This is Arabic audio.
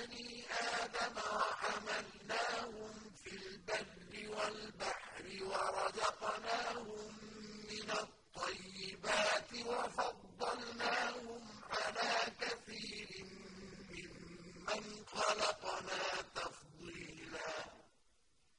بني آدم وحملناهم في البر والبحر ورزقناهم من الطيبات وفضلناهم على كثير ممن خلق.